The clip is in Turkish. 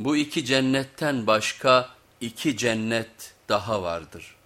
Bu iki cennetten başka iki cennet daha vardır.''